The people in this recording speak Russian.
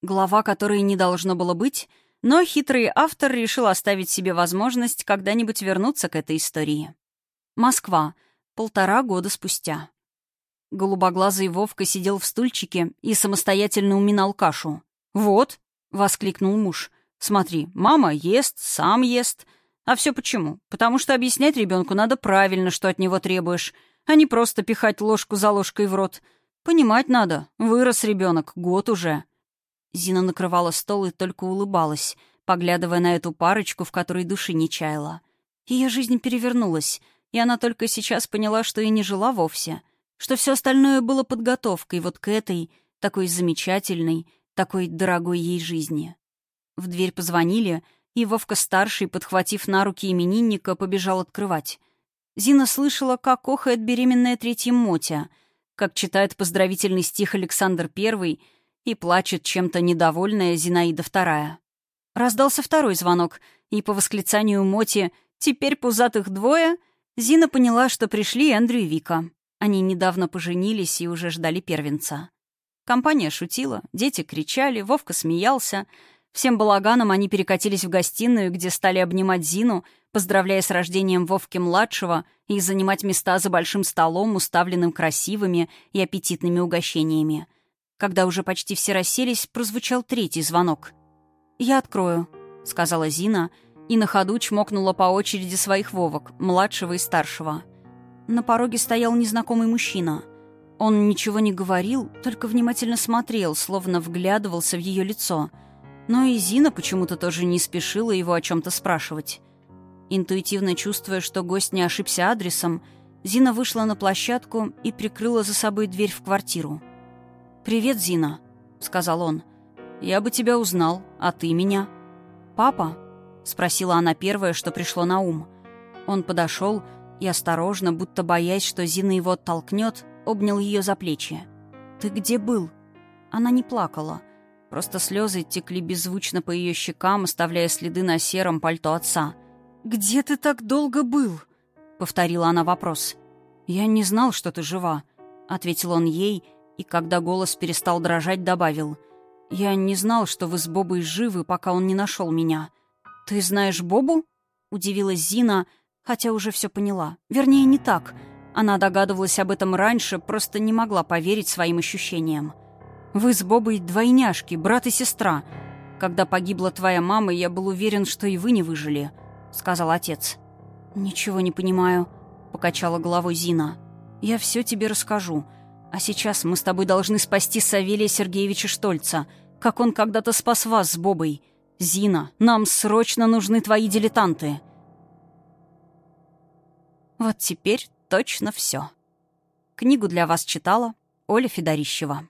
Глава, которой не должно было быть, но хитрый автор решил оставить себе возможность когда-нибудь вернуться к этой истории. Москва. Полтора года спустя. Голубоглазый Вовка сидел в стульчике и самостоятельно уминал кашу. «Вот», — воскликнул муж, — «смотри, мама ест, сам ест. А все почему? Потому что объяснять ребенку надо правильно, что от него требуешь, а не просто пихать ложку за ложкой в рот. Понимать надо. Вырос ребенок, год уже». Зина накрывала стол и только улыбалась, поглядывая на эту парочку, в которой души не чаяла. Ее жизнь перевернулась, и она только сейчас поняла, что и не жила вовсе, что все остальное было подготовкой вот к этой, такой замечательной, такой дорогой ей жизни. В дверь позвонили, и Вовка-старший, подхватив на руки именинника, побежал открывать. Зина слышала, как охает беременная третья Мотя, как читает поздравительный стих Александр Первый — и плачет чем-то недовольная Зинаида Вторая. Раздался второй звонок, и по восклицанию Моти «Теперь пузатых двое» Зина поняла, что пришли Эндрю и Вика. Они недавно поженились и уже ждали первенца. Компания шутила, дети кричали, Вовка смеялся. Всем балаганом они перекатились в гостиную, где стали обнимать Зину, поздравляя с рождением Вовки-младшего и занимать места за большим столом, уставленным красивыми и аппетитными угощениями — когда уже почти все расселись, прозвучал третий звонок. «Я открою», — сказала Зина, и на ходу чмокнула по очереди своих Вовок, младшего и старшего. На пороге стоял незнакомый мужчина. Он ничего не говорил, только внимательно смотрел, словно вглядывался в ее лицо. Но и Зина почему-то тоже не спешила его о чем-то спрашивать. Интуитивно чувствуя, что гость не ошибся адресом, Зина вышла на площадку и прикрыла за собой дверь в квартиру. «Привет, Зина», — сказал он. «Я бы тебя узнал, а ты меня». «Папа?» — спросила она первое, что пришло на ум. Он подошел и осторожно, будто боясь, что Зина его оттолкнет, обнял ее за плечи. «Ты где был?» Она не плакала. Просто слезы текли беззвучно по ее щекам, оставляя следы на сером пальто отца. «Где ты так долго был?» — повторила она вопрос. «Я не знал, что ты жива», — ответил он ей, — и когда голос перестал дрожать, добавил. «Я не знал, что вы с Бобой живы, пока он не нашел меня». «Ты знаешь Бобу?» — удивилась Зина, хотя уже все поняла. Вернее, не так. Она догадывалась об этом раньше, просто не могла поверить своим ощущениям. «Вы с Бобой двойняшки, брат и сестра. Когда погибла твоя мама, я был уверен, что и вы не выжили», — сказал отец. «Ничего не понимаю», — покачала головой Зина. «Я все тебе расскажу». А сейчас мы с тобой должны спасти Савелия Сергеевича Штольца, как он когда-то спас вас с Бобой. Зина, нам срочно нужны твои дилетанты. Вот теперь точно все. Книгу для вас читала Оля Федорищева.